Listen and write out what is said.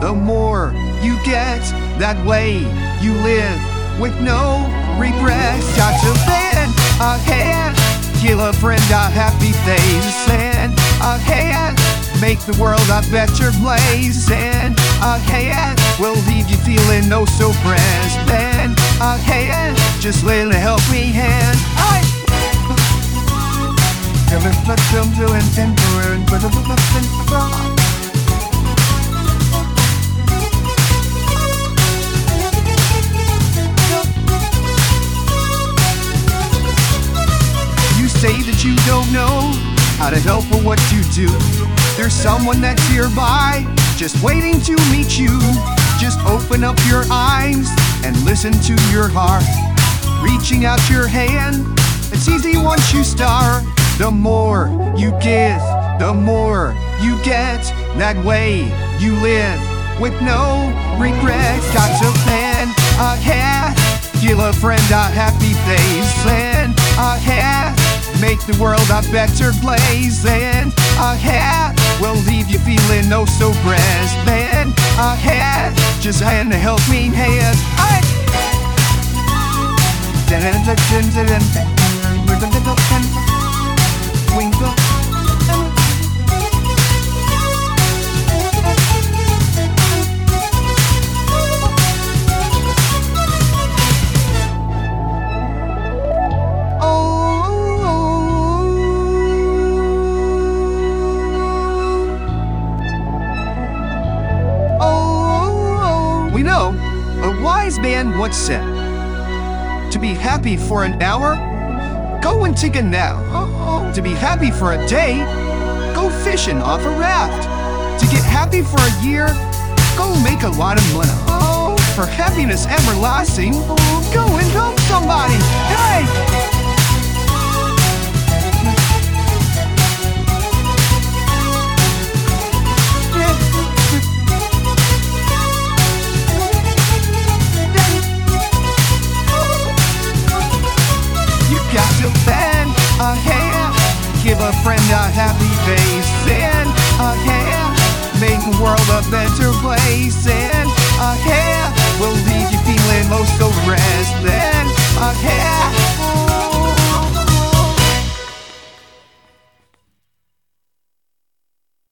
the more you get. That way you live with no regrets. Got to lend a hand, give a friend a happy face, and a hand. Make the world a better place, and a hand will leave you feeling no so. And a hand, just lend a helping hand. I Come and let them do it temporary, but I'm not don't know how to help or what to do. There's someone that's nearby, just waiting to meet you. Just open up your eyes and listen to your heart. Reaching out your hand, it's easy once you start. The more you give, the more you get. That way you live with no regrets. Got to plan ahead, give a friend a happy face, and ahead. Make the world a better place, and ahead will leave you feeling no so pressed. Then ahead, just hand a helping hand. I a wise man once said to be happy for an hour, go and take a nap. To be happy for a day, go fishing off a raft. To get happy for a year, go make a lot of money. For happiness everlasting, go and help somebody. Give a friend a happy face, and a hand, make the world a better place.